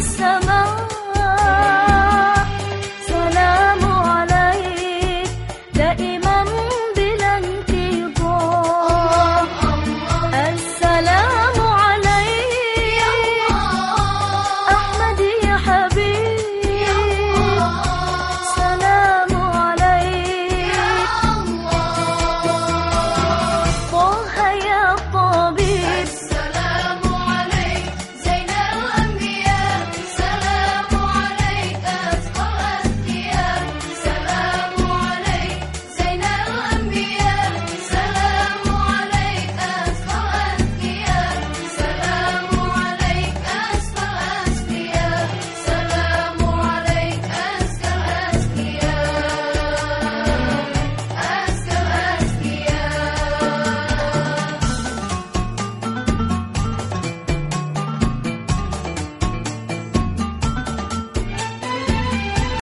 some